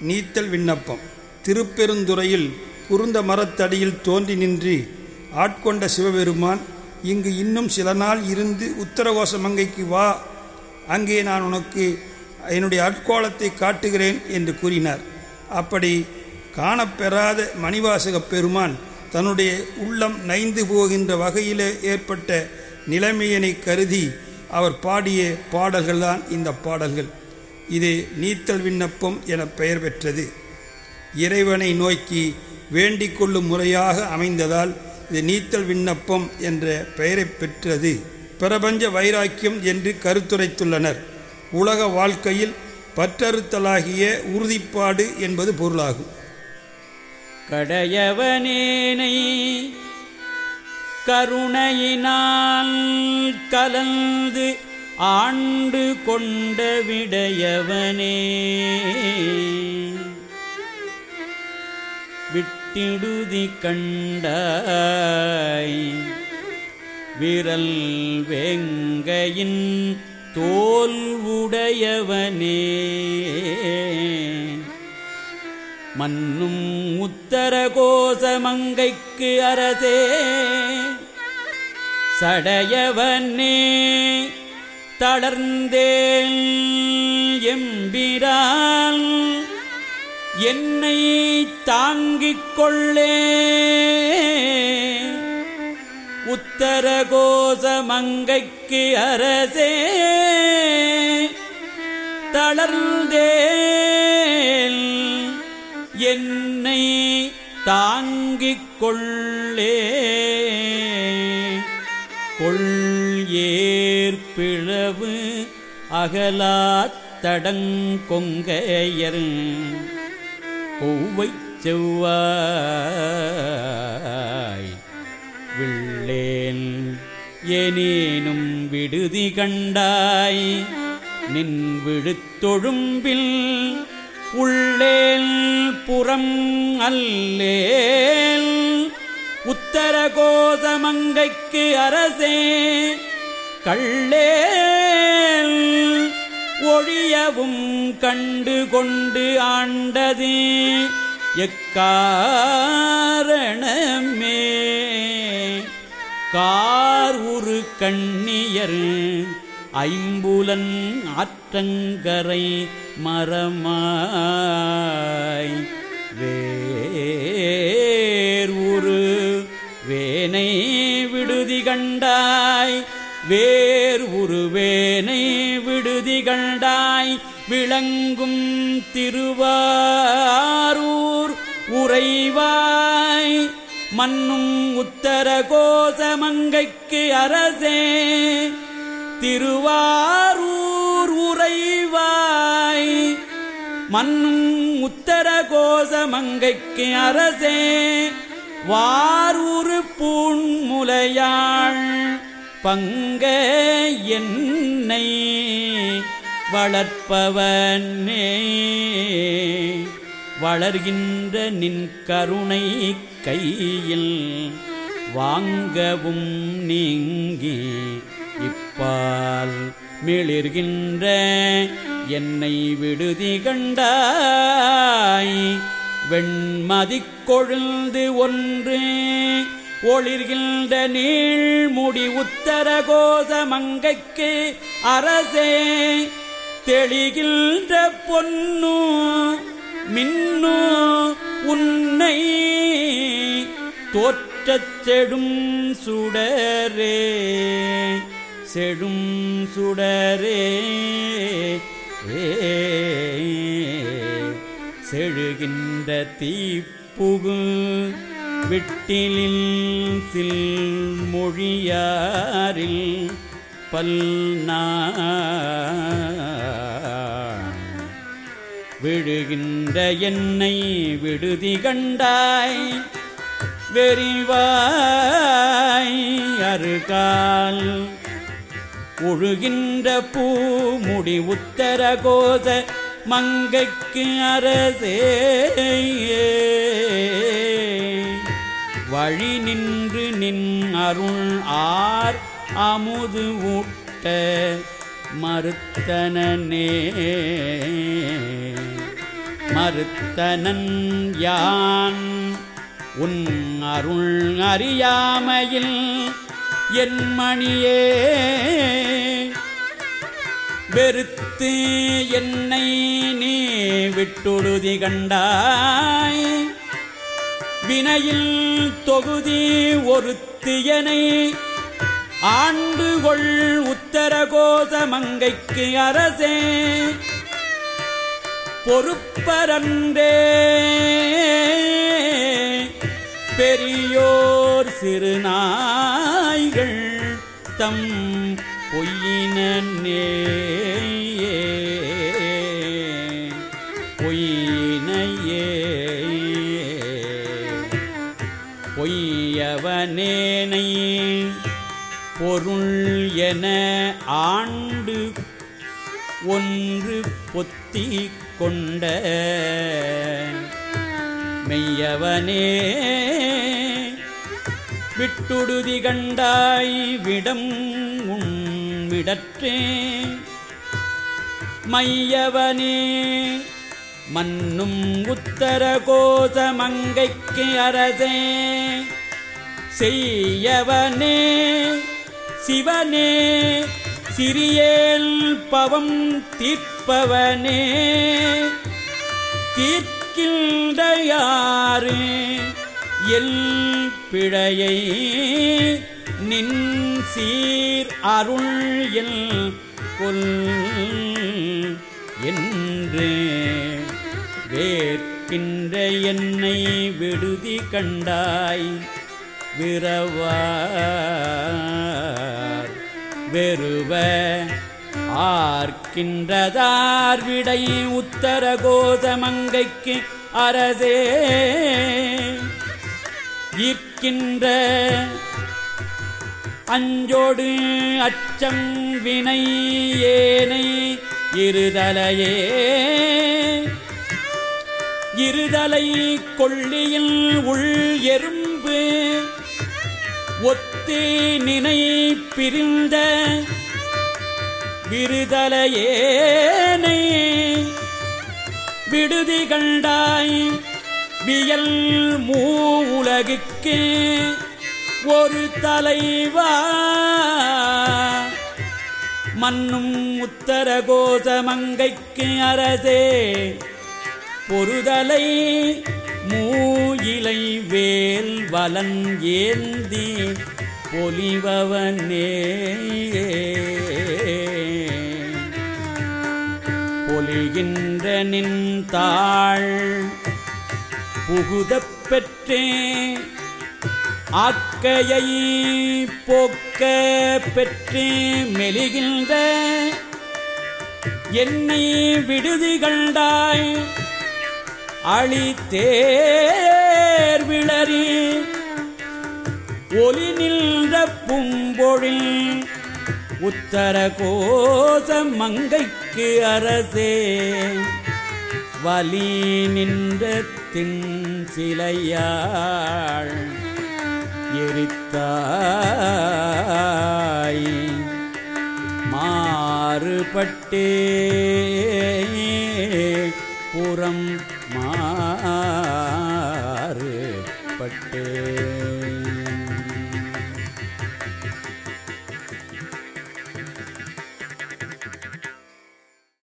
நீத்தல் விண்ணப்பம். திருப்பெருந்துறையில் குருந்த மரத்தடியில் தோன்றி நின்று ஆட்கொண்ட சிவபெருமான் இங்கு இன்னும் சில நாள் இருந்து உத்தரகோச மங்கைக்கு வா. அங்கே நான் உனக்கு என்னுடைய அற்கோலத்தை காட்டுகிறேன் என்று கூறினார். அப்படி காணப்பெறாத மணிவாசகப் பெருமான் தன்னுடைய உள்ளம் நைந்து போகின்ற வகையிலே ஏற்பட்ட நிலைமையினை கருதி அவர் பாடிய பாடல்கள்தான் இந்த பாடல்கள். இது நீத்தல் விண்ணப்பம் என பெயர் பெற்றது. இறைவனை நோக்கி வேண்டிக் கொள்ளும் முறையாக அமைந்ததால் இது நீத்தல் விண்ணப்பம் என்ற பெயரை பெற்றது. பிரபஞ்ச வைராக்கியம் என்று கருத்துரைத்துள்ளனர். உலக வாழ்க்கையில் பற்றறுத்தலாகிய உறுதிப்பாடு என்பது பொருளாகும். கடையவனேனை கருணையினால் கலந்து ஆண்டு கொண்ட விடையவனே. விட்டிடுதி கண்டாய். விரல் வேங்கையின் தோல் உடையவனே. மன்னும் உத்தர கோசமங்கைக்கு அரசே. சடையவனே. தளர்ந்தேன் எம்பிரால் என்னை தாங்கிக் கொள்ளே. உத்தரகோச மங்கைக்கு அரசே தளர்ந்தேன் என்னை தாங்கிக் கொள்ளே. கொள் பிளவு அகலாத் தடங்கொங்கையர். கொவ்வை செவ்வாய் விள்ளேன் எனேனும் விடுதி கண்டாய். நின் விழுத்தொழும்பில் உள்ளேல் புறம் அல்லேல். உத்தர கோசமங்கைக்கு அரசே கள்ளேல் ஒழியவும் கண்டு கொண்டு ஆண்டது எக்காரணமே? கார் உரு கண்ணியர் ஐம்புலன் ஆற்றங்கரை மரமாய் வேர் உரு வேனை விடுதி கண்டார். வேறு உருவேனை விடுதி கண்டாய் விளங்கும் திருவாரூர் உறைவாய். மன்னும் உத்தர கோசமங்கைக்கு அரசே. திருவாரூர் உறைவாய். மன்னும் உத்தர கோசமங்கைக்கு அரசே. வாரூரு பூண்முலையாள் பங்க என்னை வளர்ப்பவனே. வளர்கின்ற நின் கருணை கையில் வாங்கவும் நீங்கி இப்பால் மிளிர்கின்ற என்னை விடுதி கண்டாய். வெண்மதிக் கொழுந்து ஒன்று ஒளிர்கின்ற நீழ்முடி உத்தர கோத மங்கைக்கு அரசே தெளிகின்ற பொன்னு மின்னு உன்னை தோற்றச் செடும் சுடரே செடும் சுடரே செழுகின்ற தீப்புகு விட்டிலில் சில் மொழியாரில் பல்நா விழுகின்ற என்னை விடுதி கண்டாய் வெறிவாய் அருகால். ஒழுகின்ற பூ முடி உத்தர கோத மங்கைக்கு அரசே. வழி நின்று நின் அருள் ஆர் அமுது ஊட்ட மறுத்தனே மறுத்தனன் யான்? உன் அருள் அறியாமையில் என் மணியே. வெறுத்து என்னை நீ விட்டொழுதி கண்டாய். வினையில் தொகுதி ஒருத்தியனை ஆண்டு கொள் உத்தரகோத மங்கைக்கு அரசே. பொறுப்பரன்றே. பெரியோர் சிறுநாய்கள் தம் பொய்யினே பொருள் என ஆண்டு ஒன்று பொத்தி கொண்ட மெய்யவனே விட்டுடுதி கண்டாய் விடம் உண்மிடற்றே மையவனே மன்னும் உத்தர கோச மங்கைக்கு அரசே. செய்யவனே சிவனே சிறியேல் பவம் தீர்ப்பவனே. தீர்க்கின்ற எல் பிழையை நின் சீர் அருள் எல் கொல் என்று வேற்கின்ற என்னை விடுதி கண்டாய். விரவார். வெறுவ ஆர்க்கின்றதார் விடை உத்தர கோதமங்கைக்கு அரசே. ஈர்க்கின்ற அஞ்சோடு அச்சம் வினை ஏனை இருதலையே. இருதலை கொள்ளியில் உள் எறும்பு ஒத்தே நினை பிரிந்த விருதலையேனை விடுதி கண்டாய் வியல் மூலகுக்கு ஒரு தலைவா. மன்னும் உத்தர கோசமங்கைக்கு அரசே பொருதலை மூயிலை வேல் வலன் ஏந்தி பொலிபவனே. பொலிகின்ற நின் தாள் புகுதப் பெற்றே. ஆக்கையை போக்க பெற்றே மெலிகின்ற. என்னை விடுதி கண்டாய் அழித்தேர் விளறி ஒலி நின்ற பும்பொழில் உத்தர கோச மங்கைக்கு அரசே. வலி நின்ற தின் சிலையாள் எரித்தாய். மாறுபட்டே புறம் மாறு பட்டே.